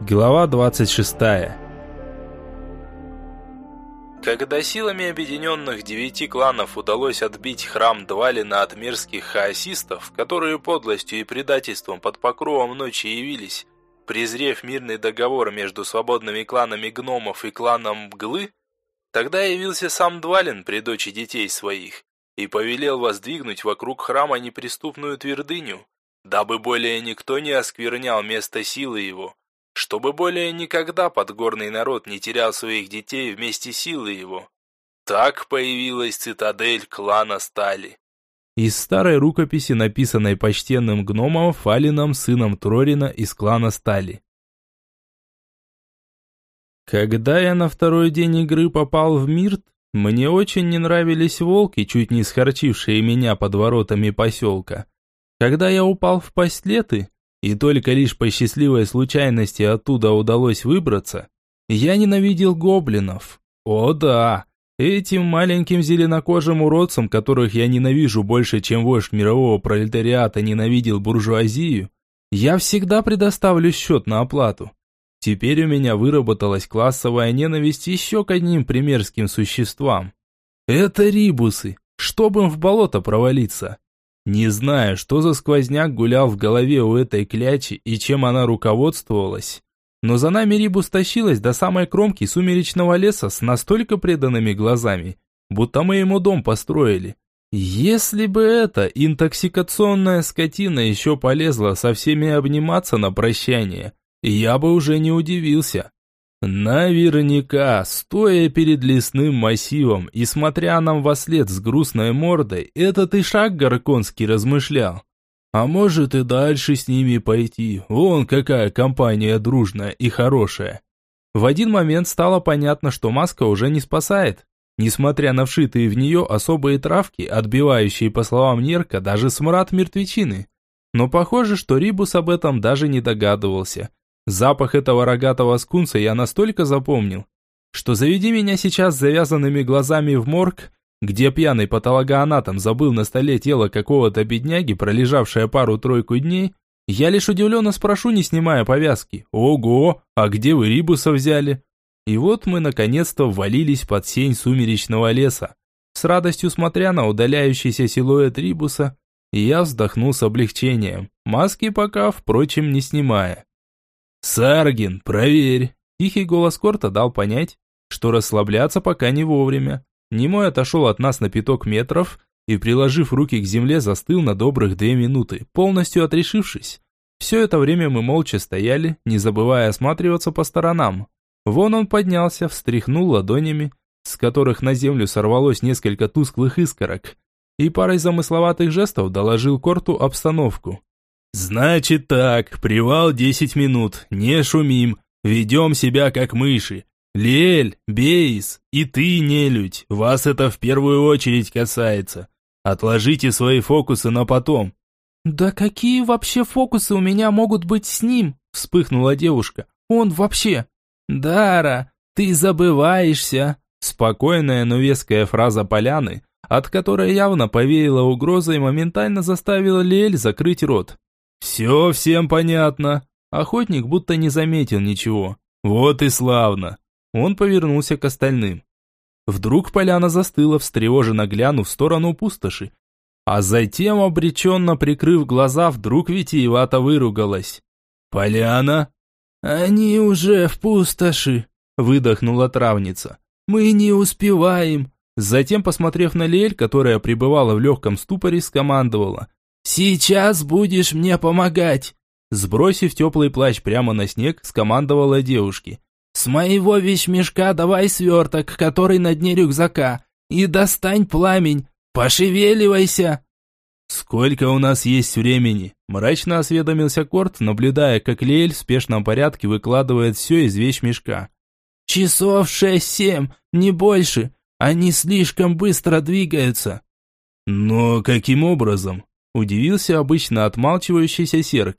Глава 26. Когда силами объединенных девяти кланов удалось отбить храм Двалина от мерзких хаосистов, которые подлостью и предательством под покровом ночи явились, презрев мирный договор между свободными кланами гномов и кланом Мглы, тогда явился сам Двалин при дочи детей своих и повелел воздвигнуть вокруг храма неприступную твердыню, дабы более никто не осквернял место силы его, чтобы более никогда подгорный народ не терял своих детей вместе силы его. Так появилась цитадель клана Стали. Из старой рукописи, написанной почтенным гномом Фалином, сыном Трорина из клана Стали. Когда я на второй день игры попал в Мирт, мне очень не нравились волки, чуть не схорчившие меня под воротами поселка. Когда я упал в пастлеты, и только лишь по счастливой случайности оттуда удалось выбраться, я ненавидел гоблинов. О да, этим маленьким зеленокожим уродцам, которых я ненавижу больше, чем вождь мирового пролетариата ненавидел буржуазию, я всегда предоставлю счет на оплату. Теперь у меня выработалась классовая ненависть еще к одним примерским существам. Это рибусы, чтобы им в болото провалиться. Не знаю, что за сквозняк гулял в голове у этой клячи и чем она руководствовалась. Но за нами Рибус тащилась до самой кромки сумеречного леса с настолько преданными глазами, будто мы ему дом построили. Если бы эта интоксикационная скотина еще полезла со всеми обниматься на прощание, я бы уже не удивился. Наверняка, стоя перед лесным массивом и смотря нам во след с грустной мордой, этот и шаг Горконский размышлял. А может и дальше с ними пойти, вон какая компания дружная и хорошая. В один момент стало понятно, что маска уже не спасает. Несмотря на вшитые в нее особые травки, отбивающие, по словам Нерка, даже смрад мертвечины. Но похоже, что Рибус об этом даже не догадывался. Запах этого рогатого скунса я настолько запомнил, что заведи меня сейчас с завязанными глазами в морг, где пьяный патологоанатом забыл на столе тело какого-то бедняги, пролежавшее пару-тройку дней, я лишь удивленно спрошу, не снимая повязки. «Ого, а где вы Рибуса взяли?» И вот мы наконец-то ввалились под сень сумеречного леса. С радостью смотря на удаляющийся силуэт Рибуса, я вздохнул с облегчением, маски пока, впрочем, не снимая. «Саргин, проверь!» Тихий голос Корта дал понять, что расслабляться пока не вовремя. Немой отошел от нас на пяток метров и, приложив руки к земле, застыл на добрых две минуты, полностью отрешившись. Все это время мы молча стояли, не забывая осматриваться по сторонам. Вон он поднялся, встряхнул ладонями, с которых на землю сорвалось несколько тусклых искорок, и парой замысловатых жестов доложил Корту обстановку. «Значит так, привал десять минут, не шумим, ведем себя как мыши. Лель, Бейс и ты, нелюдь, вас это в первую очередь касается. Отложите свои фокусы на потом». «Да какие вообще фокусы у меня могут быть с ним?» вспыхнула девушка. «Он вообще...» «Дара, ты забываешься!» Спокойная, но веская фраза поляны, от которой явно повеяло угрозой, моментально заставила Лель закрыть рот. «Все всем понятно». Охотник будто не заметил ничего. «Вот и славно». Он повернулся к остальным. Вдруг поляна застыла, встревоженно глянув в сторону пустоши. А затем, обреченно прикрыв глаза, вдруг витиевато выругалась. «Поляна?» «Они уже в пустоши», — выдохнула травница. «Мы не успеваем». Затем, посмотрев на Лель, которая пребывала в легком ступоре, скомандовала. «Сейчас будешь мне помогать!» Сбросив теплый плащ прямо на снег, скомандовала девушке. «С моего вещмешка давай сверток, который на дне рюкзака, и достань пламень, пошевеливайся!» «Сколько у нас есть времени?» Мрачно осведомился Корт, наблюдая, как Лейль в спешном порядке выкладывает все из вещмешка. «Часов шесть-семь, не больше. Они слишком быстро двигаются». «Но каким образом?» Удивился обычно отмалчивающийся серк.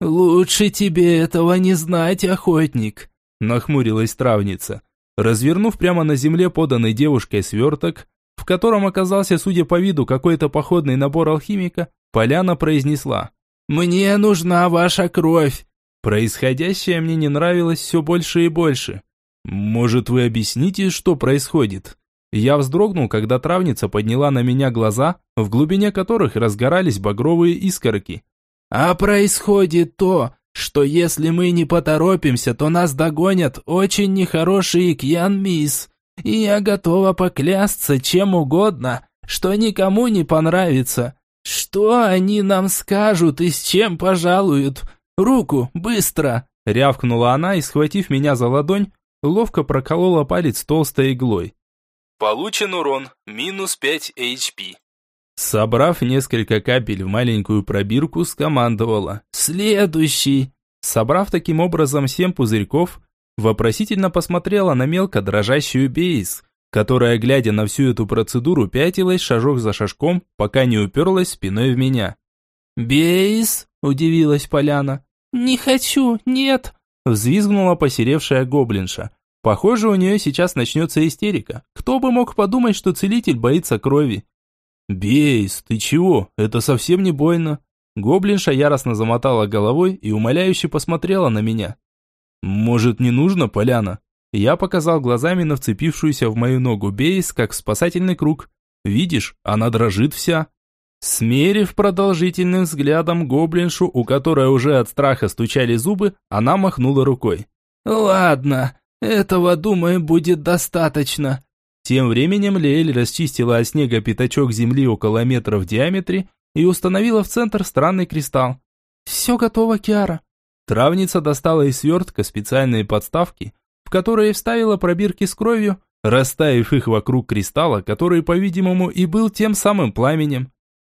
«Лучше тебе этого не знать, охотник», нахмурилась травница. Развернув прямо на земле поданный девушкой сверток, в котором оказался, судя по виду, какой-то походный набор алхимика, Поляна произнесла. «Мне нужна ваша кровь. Происходящее мне не нравилось все больше и больше. Может, вы объясните, что происходит? Я вздрогнул, когда травница подняла на меня глаза, в глубине которых разгорались багровые искорки. А происходит то, что если мы не поторопимся, то нас догонят очень нехорошие Кьян-Мисс. И я готова поклясться чем угодно, что никому не понравится. Что они нам скажут и с чем пожалуют? Руку, быстро!» Рявкнула она и, схватив меня за ладонь, ловко проколола палец толстой иглой. Получен урон, минус 5 HP. Собрав несколько капель в маленькую пробирку, скомандовала «Следующий!». Собрав таким образом семь пузырьков, вопросительно посмотрела на мелко дрожащую Бейс, которая, глядя на всю эту процедуру, пятилась шажок за шажком, пока не уперлась спиной в меня. «Бейс?» – удивилась Поляна. «Не хочу, нет!» – взвизгнула посеревшая гоблинша. Похоже, у нее сейчас начнется истерика. Кто бы мог подумать, что целитель боится крови. «Бейс, ты чего? Это совсем не больно». Гоблинша яростно замотала головой и умоляюще посмотрела на меня. «Может, не нужно, Поляна?» Я показал глазами на вцепившуюся в мою ногу Бейс, как спасательный круг. «Видишь, она дрожит вся». Смерив продолжительным взглядом гоблиншу, у которой уже от страха стучали зубы, она махнула рукой. «Ладно, этого, думаю, будет достаточно. Тем временем Леэль расчистила от снега пятачок земли около метра в диаметре и установила в центр странный кристалл. «Все готово, Киара». Травница достала из свертка специальные подставки, в которые вставила пробирки с кровью, расставив их вокруг кристалла, который, по-видимому, и был тем самым пламенем.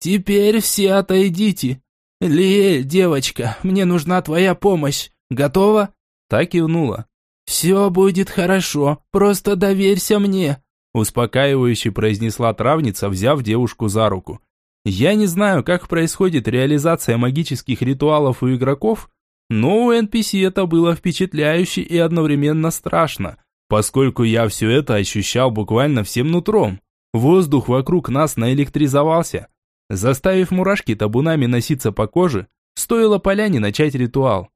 «Теперь все отойдите. Лиэль, девочка, мне нужна твоя помощь. Готова?» Так кивнула. «Все будет хорошо, просто доверься мне», успокаивающе произнесла травница, взяв девушку за руку. Я не знаю, как происходит реализация магических ритуалов у игроков, но у NPC это было впечатляюще и одновременно страшно, поскольку я все это ощущал буквально всем нутром. Воздух вокруг нас наэлектризовался, заставив мурашки табунами носиться по коже, стоило поляне начать ритуал.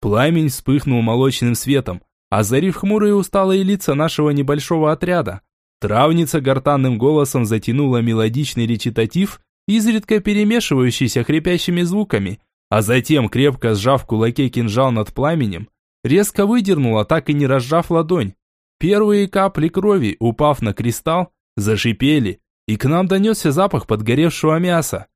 Пламень вспыхнул молочным светом, озарив хмурые усталые лица нашего небольшого отряда. Травница гортанным голосом затянула мелодичный речитатив, изредка перемешивающийся хрипящими звуками, а затем, крепко сжав кулаке кинжал над пламенем, резко выдернула, так и не разжав ладонь. Первые капли крови, упав на кристалл, зашипели, и к нам донесся запах подгоревшего мяса.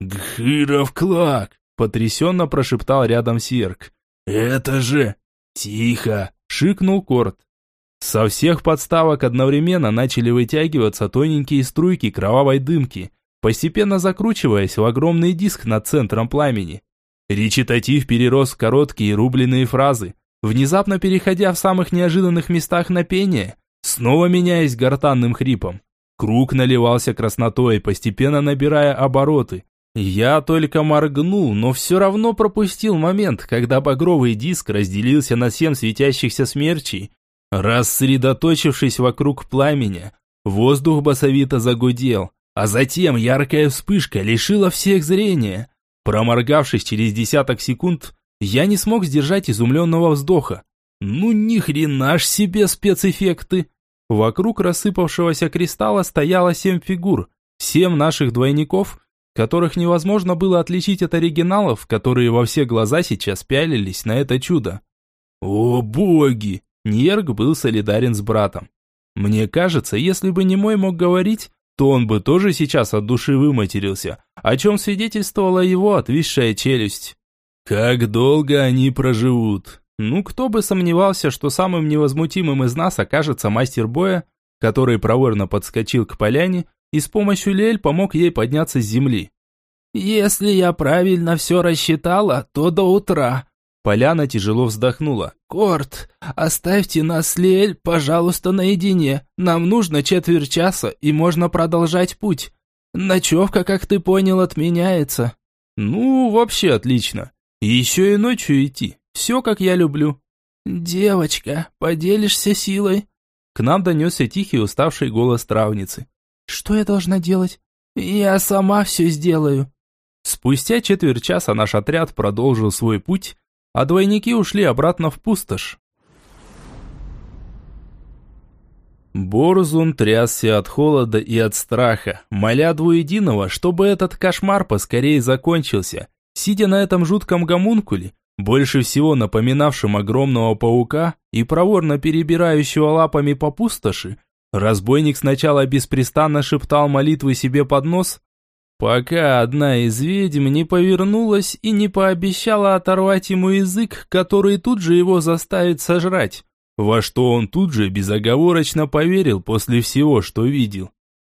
«Гхыров клак!» – потрясенно прошептал рядом Сирк. «Это же...» «Тихо!» – шикнул Корт. Со всех подставок одновременно начали вытягиваться тоненькие струйки кровавой дымки, постепенно закручиваясь в огромный диск над центром пламени. Речитатив перерос в короткие рубленые фразы, внезапно переходя в самых неожиданных местах на пение, снова меняясь гортанным хрипом. Круг наливался краснотой, постепенно набирая обороты. Я только моргнул, но все равно пропустил момент, когда багровый диск разделился на семь светящихся смерчей, Рассредоточившись вокруг пламени, воздух басовито загудел, а затем яркая вспышка лишила всех зрения. Проморгавшись через десяток секунд, я не смог сдержать изумленного вздоха. Ну ни хрена ж себе спецэффекты! Вокруг рассыпавшегося кристалла стояло семь фигур, семь наших двойников, которых невозможно было отличить от оригиналов, которые во все глаза сейчас пялились на это чудо. О боги! Ньерг был солидарен с братом. Мне кажется, если бы не мой мог говорить, то он бы тоже сейчас от души выматерился, о чем свидетельствовала его отвисшая челюсть. Как долго они проживут? Ну, кто бы сомневался, что самым невозмутимым из нас окажется мастер боя, который проворно подскочил к поляне и с помощью Лель помог ей подняться с земли. «Если я правильно все рассчитала, то до утра», Поляна тяжело вздохнула. «Корт, оставьте нас с Лиэль, пожалуйста, наедине. Нам нужно четверть часа, и можно продолжать путь. Ночевка, как ты понял, отменяется». «Ну, вообще отлично. Еще и ночью идти. Все, как я люблю». «Девочка, поделишься силой?» К нам донесся тихий уставший голос травницы. «Что я должна делать?» «Я сама все сделаю». Спустя четверть часа наш отряд продолжил свой путь, а двойники ушли обратно в пустошь. Борзун трясся от холода и от страха, моля двуединого, чтобы этот кошмар поскорее закончился. Сидя на этом жутком гомункуле, больше всего напоминавшем огромного паука и проворно перебирающего лапами по пустоши, разбойник сначала беспрестанно шептал молитвы себе под нос, пока одна из ведьм не повернулась и не пообещала оторвать ему язык, который тут же его заставит сожрать во что он тут же безоговорочно поверил после всего, что видел.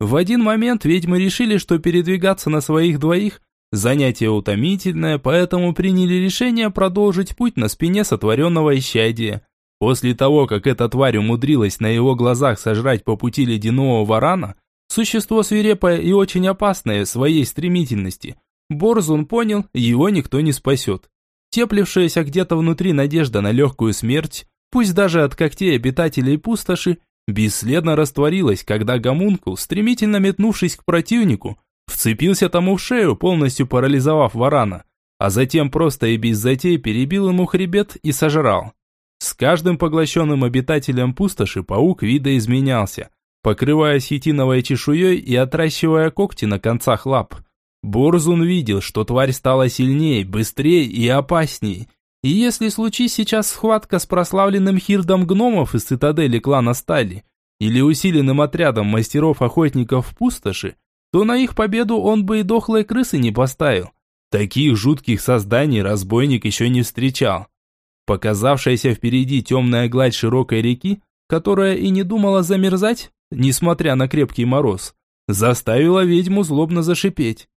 В один момент ведьмы решили, что передвигаться на своих двоих – занятие утомительное, поэтому приняли решение продолжить путь на спине сотворенного исчадия. После того, как эта тварь умудрилась на его глазах сожрать по пути ледяного варана, существо свирепое и очень опасное в своей стремительности, Борзун понял, его никто не спасет. Теплившаяся где-то внутри надежда на легкую смерть пусть даже от когтей обитателей пустоши, бесследно растворилась, когда гомункул, стремительно метнувшись к противнику, вцепился тому в шею, полностью парализовав варана, а затем просто и без затей перебил ему хребет и сожрал. С каждым поглощенным обитателем пустоши паук видоизменялся, покрываясь хитиновой чешуей и отращивая когти на концах лап. Борзун видел, что тварь стала сильнее, быстрее и опаснее, и если случись сейчас схватка с прославленным хирдом гномов из цитадели клана Стали или усиленным отрядом мастеров-охотников в пустоши, то на их победу он бы и дохлой крысы не поставил. Таких жутких созданий разбойник еще не встречал. Показавшаяся впереди темная гладь широкой реки, которая и не думала замерзать, несмотря на крепкий мороз, заставила ведьму злобно зашипеть.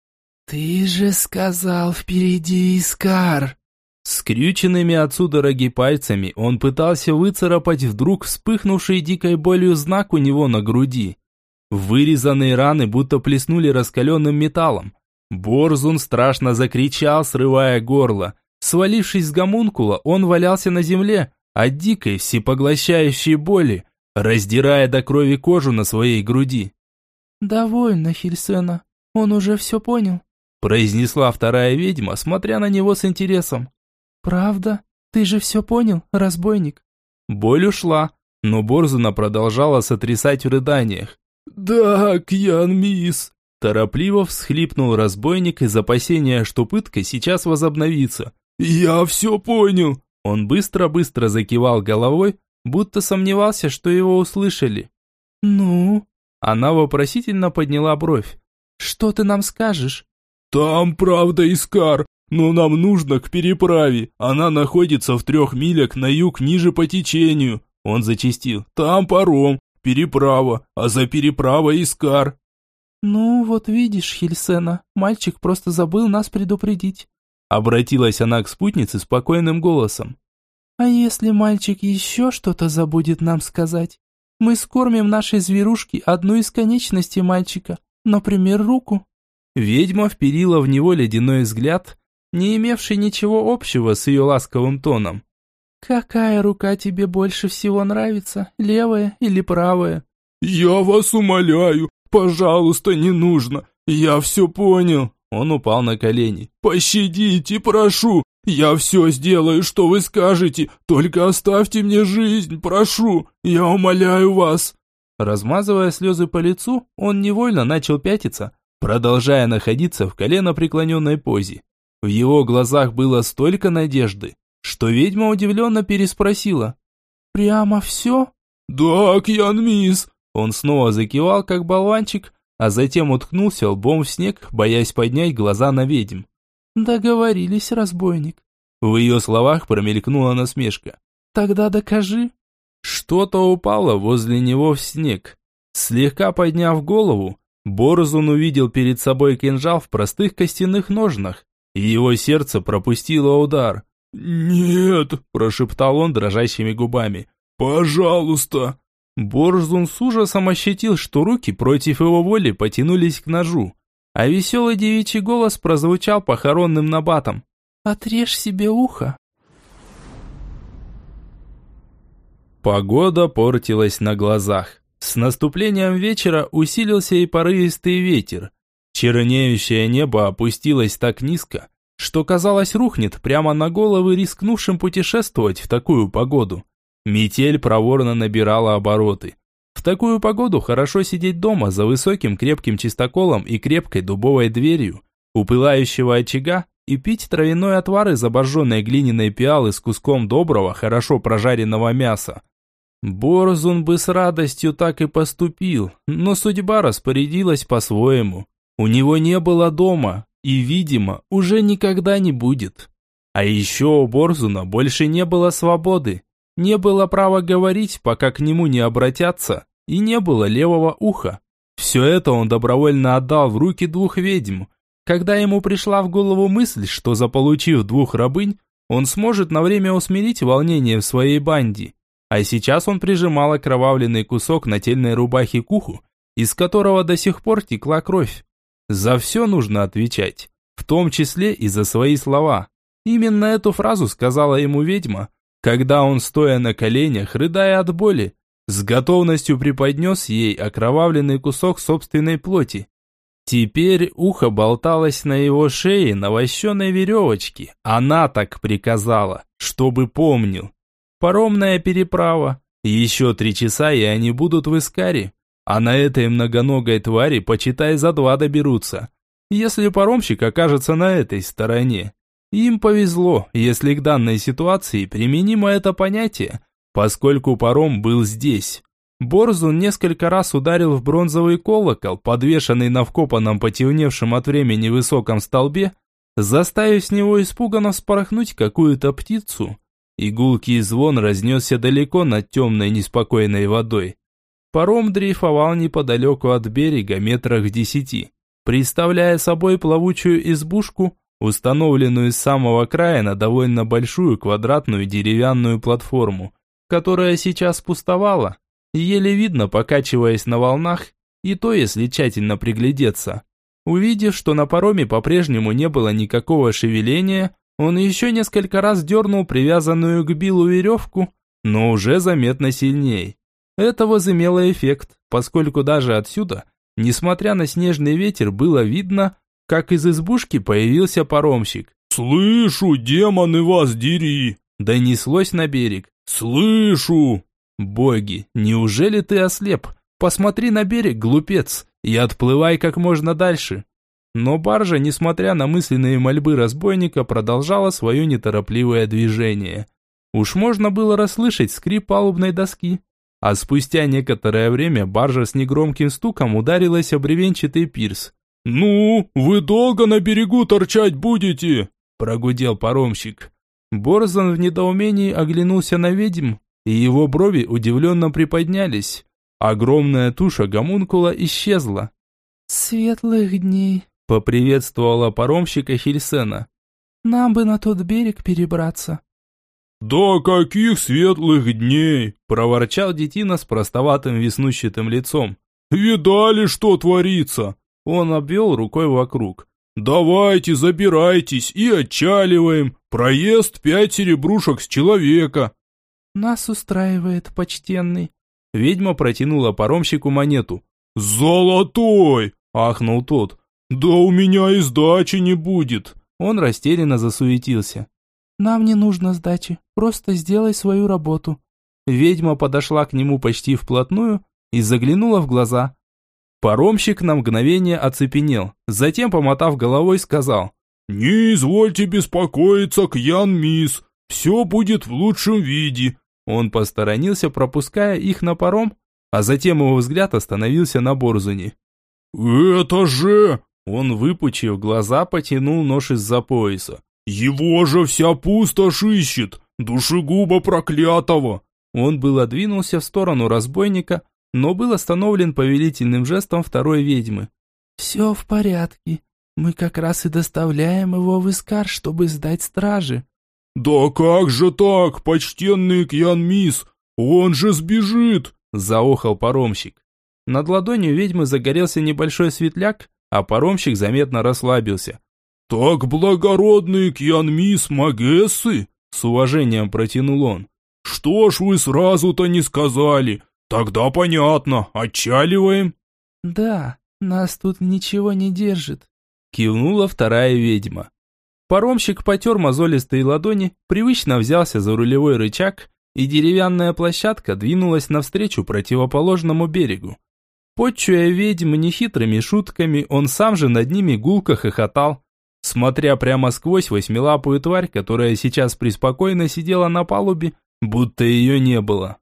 «Ты же сказал впереди Искар!» Скрюченными от судороги пальцами он пытался выцарапать вдруг вспыхнувший дикой болью знак у него на груди. Вырезанные раны будто плеснули раскаленным металлом. Борзун страшно закричал, срывая горло. Свалившись с гомункула, он валялся на земле от дикой всепоглощающей боли, раздирая до крови кожу на своей груди. «Довольно, Хильсена, он уже все понял», произнесла вторая ведьма, смотря на него с интересом. «Правда? Ты же все понял, разбойник?» Боль ушла, но Борзуна продолжала сотрясать в рыданиях. «Да, Кьян Мисс!» Торопливо всхлипнул разбойник из опасения, что пытка сейчас возобновится. «Я все понял!» Он быстро-быстро закивал головой, будто сомневался, что его услышали. «Ну?» Она вопросительно подняла бровь. «Что ты нам скажешь?» «Там, правда, Искар, но нам нужно к переправе. Она находится в трех милях на юг ниже по течению. Он зачистил. Там паром, переправа, а за переправой Искар. Ну, вот видишь, Хельсена, мальчик просто забыл нас предупредить. Обратилась она к спутнице спокойным голосом. А если мальчик еще что-то забудет нам сказать? Мы скормим нашей зверушке одну из конечностей мальчика, например, руку. Ведьма вперила в него ледяной взгляд, не имевший ничего общего с ее ласковым тоном. «Какая рука тебе больше всего нравится, левая или правая?» «Я вас умоляю, пожалуйста, не нужно, я все понял». Он упал на колени. «Пощадите, прошу, я все сделаю, что вы скажете, только оставьте мне жизнь, прошу, я умоляю вас». Размазывая слезы по лицу, он невольно начал пятиться, продолжая находиться в колено преклоненной позе. В его глазах было столько надежды, что ведьма удивленно переспросила. «Прямо все?» «Да, Кьян Мисс!» Он снова закивал, как болванчик, а затем уткнулся лбом в снег, боясь поднять глаза на ведьм. «Договорились, разбойник». В ее словах промелькнула насмешка. «Тогда докажи». Что-то упало возле него в снег. Слегка подняв голову, Борзун увидел перед собой кинжал в простых костяных ножнах и его сердце пропустило удар. «Нет!» – прошептал он дрожащими губами. «Пожалуйста!» Борзун с ужасом ощутил, что руки против его воли потянулись к ножу, а веселый девичий голос прозвучал похоронным набатом. «Отрежь себе ухо!» Погода портилась на глазах. С наступлением вечера усилился и порывистый ветер, Чернеющее небо опустилось так низко, что, казалось, рухнет прямо на головы рискнувшим путешествовать в такую погоду. Метель проворно набирала обороты. В такую погоду хорошо сидеть дома за высоким крепким чистоколом и крепкой дубовой дверью, у пылающего очага и пить травяной отвар из обожженной глиняной пиалы с куском доброго, хорошо прожаренного мяса. Борзун бы с радостью так и поступил, но судьба распорядилась по-своему. У него не было дома, и, видимо, уже никогда не будет. А еще у Борзуна больше не было свободы, не было права говорить, пока к нему не обратятся, и не было левого уха. Все это он добровольно отдал в руки двух ведьм, когда ему пришла в голову мысль, что заполучив двух рабынь, он сможет на время усмирить волнение в своей банде. А сейчас он прижимал окровавленный кусок нательной рубахи к уху, из которого до сих пор текла кровь. За все нужно отвечать, в том числе и за свои слова. Именно эту фразу сказала ему ведьма, когда он, стоя на коленях, рыдая от боли, с готовностью преподнес ей окровавленный кусок собственной плоти. Теперь ухо болталось на его шее на вощеной веревочке. Она так приказала, чтобы помнил. Паромная переправа. Еще три часа, и они будут в Искаре. А на этой многоногой твари, почитай, за два доберутся. Если паромщик окажется на этой стороне. Им повезло, если к данной ситуации применимо это понятие, поскольку паром был здесь. Борзун несколько раз ударил в бронзовый колокол, подвешенный на вкопанном потемневшем от времени высоком столбе, заставив с него испуганно спорохнуть какую-то птицу. Игулкий звон разнесся далеко над темной неспокойной водой. Паром дрейфовал неподалеку от берега метрах в десяти, представляя собой плавучую избушку, установленную с самого края на довольно большую квадратную деревянную платформу, которая сейчас пустовала, еле видно покачиваясь на волнах, и то, если тщательно приглядеться. Увидев, что на пароме по-прежнему не было никакого шевеления, он еще несколько раз дернул привязанную к билу веревку, но уже заметно сильней. Это возымело эффект, поскольку даже отсюда, несмотря на снежный ветер, было видно, как из избушки появился паромщик. «Слышу, демоны вас дери!» Донеслось на берег. «Слышу!» «Боги, неужели ты ослеп? Посмотри на берег, глупец, и отплывай как можно дальше!» Но баржа, несмотря на мысленные мольбы разбойника, продолжала свое неторопливое движение. Уж можно было расслышать скрип палубной доски. А спустя некоторое время баржа с негромким стуком ударилась об бревенчатый пирс. «Ну, вы долго на берегу торчать будете?» – прогудел паромщик. Борзан в недоумении оглянулся на ведьм, и его брови удивленно приподнялись. Огромная туша гомункула исчезла. «Светлых дней», – поприветствовала паромщика Хельсена. «Нам бы на тот берег перебраться». «Да каких светлых дней!» – проворчал детина с простоватым веснущатым лицом. «Видали, что творится? Он обвел рукой вокруг. «Давайте, забирайтесь и отчаливаем. Проезд пять серебрушек с человека». «Нас устраивает, почтенный». Ведьма протянула паромщику монету. «Золотой!» – ахнул тот. «Да у меня и сдачи не будет!» Он растерянно засуетился. «Нам не нужно сдачи, просто сделай свою работу». Ведьма подошла к нему почти вплотную и заглянула в глаза. Паромщик на мгновение оцепенел, затем, помотав головой, сказал. «Не извольте беспокоиться, Кьян Мисс, все будет в лучшем виде». Он посторонился, пропуская их на паром, а затем его взгляд остановился на Борзуне. «Это же...» Он, выпучив глаза, потянул нож из-за пояса. «Его же вся пустошь ищет! Душегуба проклятого!» Он было двинулся в сторону разбойника, но был остановлен повелительным жестом второй ведьмы. «Все в порядке. Мы как раз и доставляем его в Искар, чтобы сдать стражи». «Да как же так, почтенный Кьян-Мисс? Он же сбежит!» – заохал паромщик. Над ладонью ведьмы загорелся небольшой светляк, а паромщик заметно расслабился. «Так благородный Кьян-Мисс Магессы?» – с уважением протянул он. «Что ж вы сразу-то не сказали? «Тогда понятно. Отчаливаем?» «Да, нас тут ничего не держит», – кивнула вторая ведьма. Паромщик потер мозолистые ладони, привычно взялся за рулевой рычаг, и деревянная площадка двинулась навстречу противоположному берегу. Подчуя ведьм нехитрыми шутками, он сам же над ними гулко хохотал, смотря прямо сквозь восьмилапую тварь, которая сейчас преспокойно сидела на палубе, будто ее не было.